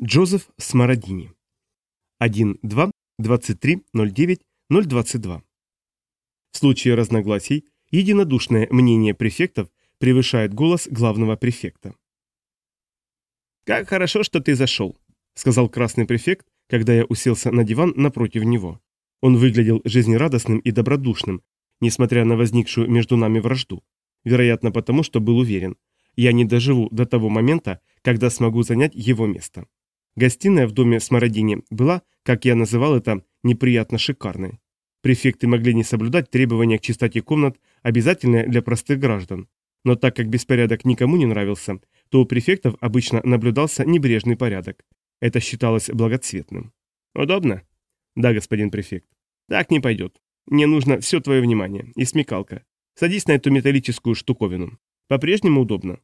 Джозеф Смородини. 1.2.23.09.022. В случае разногласий единодушное мнение префектов превышает голос главного префекта. «Как хорошо, что ты зашел», — сказал красный префект, когда я уселся на диван напротив него. Он выглядел жизнерадостным и добродушным, несмотря на возникшую между нами вражду. Вероятно, потому что был уверен, я не доживу до того момента, когда смогу занять его место. Гостиная в доме Смородини была, как я называл это, неприятно шикарной. Префекты могли не соблюдать требования к чистоте комнат, обязательные для простых граждан. Но так как беспорядок никому не нравился, то у префектов обычно наблюдался небрежный порядок. Это считалось благоцветным. «Удобно?» «Да, господин префект». «Так не пойдет. Мне нужно все твое внимание и смекалка. Садись на эту металлическую штуковину. По-прежнему удобно?»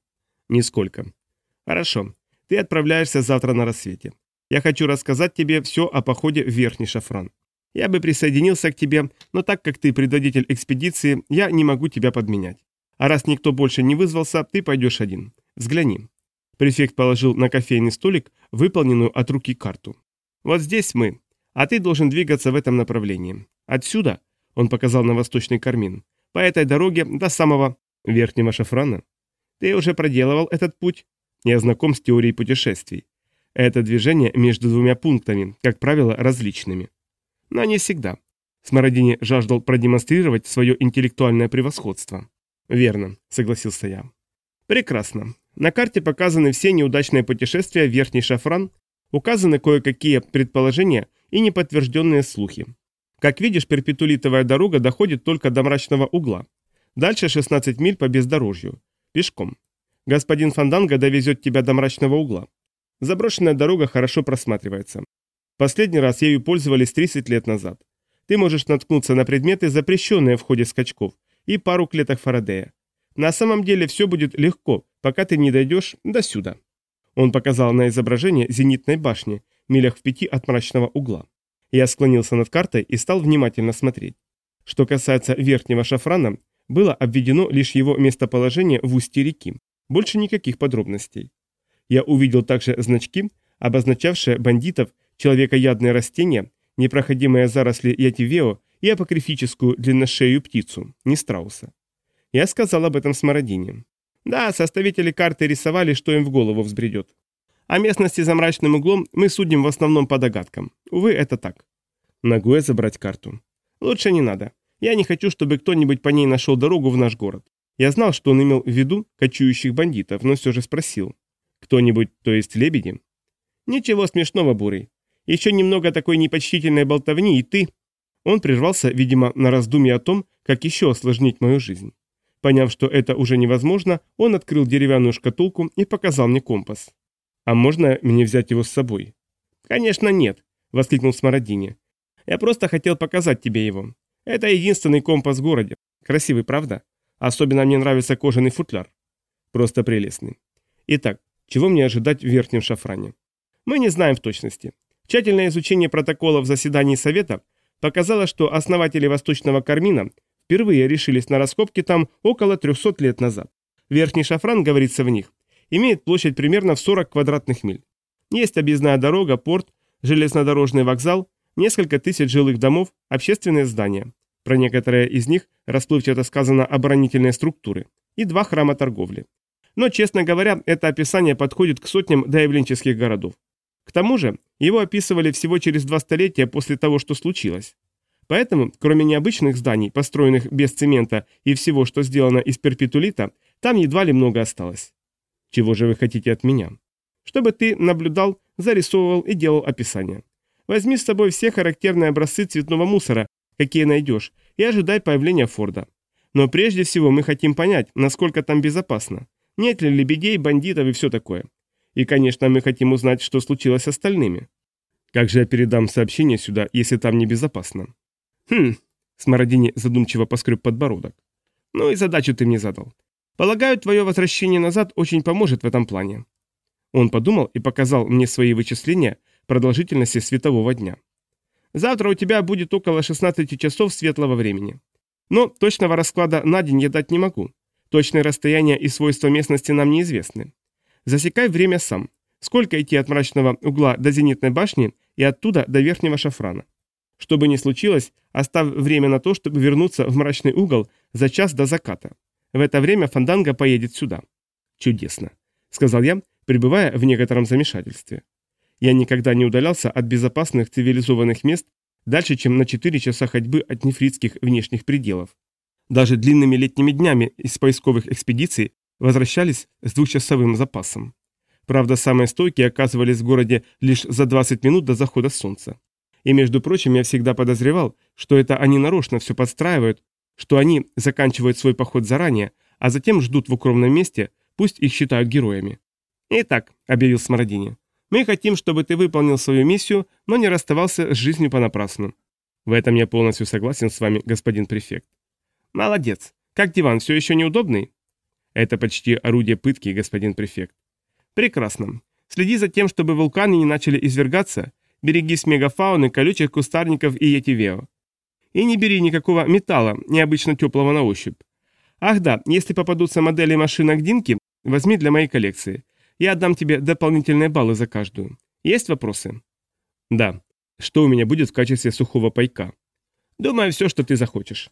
«Нисколько». «Хорошо. Ты отправляешься завтра на рассвете. Я хочу рассказать тебе все о походе в Верхний Шафран. Я бы присоединился к тебе, но так как ты предводитель экспедиции, я не могу тебя подменять. А раз никто больше не вызвался, ты пойдешь один. Взгляни». Префект положил на кофейный столик выполненную от руки карту. «Вот здесь мы, а ты должен двигаться в этом направлении. Отсюда, — он показал на восточный кармин, — по этой дороге до самого Верхнего Шафрана. Ты уже проделывал этот путь?» Я знаком с теорией путешествий. Это движение между двумя пунктами, как правило, различными. Но не всегда. Смородини жаждал продемонстрировать свое интеллектуальное превосходство. «Верно», — согласился я. «Прекрасно. На карте показаны все неудачные путешествия в Верхний Шафран, указаны кое-какие предположения и неподтвержденные слухи. Как видишь, перпетулитовая дорога доходит только до мрачного угла. Дальше 16 миль по бездорожью. Пешком. Господин Фанданга довезет тебя до мрачного угла. Заброшенная дорога хорошо просматривается. Последний раз ею пользовались 30 лет назад. Ты можешь наткнуться на предметы, запрещенные в ходе скачков, и пару клеток Фарадея. На самом деле все будет легко, пока ты не дойдешь до сюда. Он показал на изображение зенитной башни, милях в пяти от мрачного угла. Я склонился над картой и стал внимательно смотреть. Что касается верхнего шафрана, было обведено лишь его местоположение в устье реки. Больше никаких подробностей. Я увидел также значки, обозначавшие бандитов, человекоядные растения, непроходимые заросли ятивео и апокрифическую длинношею птицу, не страуса. Я сказал об этом Смородине. Да, составители карты рисовали, что им в голову взбредет. О местности за мрачным углом мы судим в основном по догадкам. Увы, это так. Могу я забрать карту? Лучше не надо. Я не хочу, чтобы кто-нибудь по ней нашел дорогу в наш город. Я знал, что он имел в виду кочующих бандитов, но все же спросил. Кто-нибудь, то есть лебеди? Ничего смешного, Бурый. Еще немного такой непочтительной болтовни, и ты... Он прервался, видимо, на раздумье о том, как еще осложнить мою жизнь. Поняв, что это уже невозможно, он открыл деревянную шкатулку и показал мне компас. «А можно мне взять его с собой?» «Конечно нет», — воскликнул Смородини. «Я просто хотел показать тебе его. Это единственный компас в городе. Красивый, правда? Особенно мне нравится кожаный футляр. Просто прелестный. Итак, чего мне ожидать в верхнем шафране? Мы не знаем в точности. Тщательное изучение протоколов заседаний Совета показало, что основатели Восточного Кармина впервые решились на раскопки там около 300 лет назад. Верхний шафран, говорится в них, имеет площадь примерно в 40 квадратных миль. Есть объездная дорога, порт, железнодорожный вокзал, несколько тысяч жилых домов, общественные здания. Про некоторые из них расплывчато сказано оборонительные структуры. И два храма торговли. Но, честно говоря, это описание подходит к сотням доявленческих городов. К тому же, его описывали всего через два столетия после того, что случилось. Поэтому, кроме необычных зданий, построенных без цемента и всего, что сделано из перпетулита, там едва ли много осталось. Чего же вы хотите от меня? Чтобы ты наблюдал, зарисовывал и делал описание. Возьми с собой все характерные образцы цветного мусора, какие найдешь, и ожидай появления Форда. Но прежде всего мы хотим понять, насколько там безопасно. Нет ли лебедей, бандитов и все такое. И, конечно, мы хотим узнать, что случилось с остальными. Как же я передам сообщение сюда, если там небезопасно? Хм, Смородини задумчиво поскреб подбородок. Ну и задачу ты мне задал. Полагаю, твое возвращение назад очень поможет в этом плане. Он подумал и показал мне свои вычисления продолжительности светового дня. Завтра у тебя будет около 16 часов светлого времени. Но точного расклада на день я дать не могу. Точные расстояния и свойства местности нам неизвестны. Засекай время сам. Сколько идти от мрачного угла до зенитной башни и оттуда до верхнего шафрана? Что бы ни случилось, оставь время на то, чтобы вернуться в мрачный угол за час до заката. В это время Фанданга поедет сюда. Чудесно, сказал я, пребывая в некотором замешательстве. Я никогда не удалялся от безопасных цивилизованных мест дальше, чем на 4 часа ходьбы от нефритских внешних пределов. Даже длинными летними днями из поисковых экспедиций возвращались с двухчасовым запасом. Правда, самые стойкие оказывались в городе лишь за 20 минут до захода солнца. И, между прочим, я всегда подозревал, что это они нарочно все подстраивают, что они заканчивают свой поход заранее, а затем ждут в укромном месте, пусть их считают героями. «Итак», — объявил Смородини, — «мы хотим, чтобы ты выполнил свою миссию, но не расставался с жизнью понапрасну». В этом я полностью согласен с вами, господин префект. Молодец. Как диван, все еще неудобный? Это почти орудие пытки, господин префект. Прекрасно. Следи за тем, чтобы вулканы не начали извергаться, берегись мегафауны, колючих кустарников и етивео. И не бери никакого металла, необычно теплого на ощупь. Ах да, если попадутся модели машинок Динки, возьми для моей коллекции. Я отдам тебе дополнительные баллы за каждую. Есть вопросы? Да. Что у меня будет в качестве сухого пайка? Думаю, все, что ты захочешь.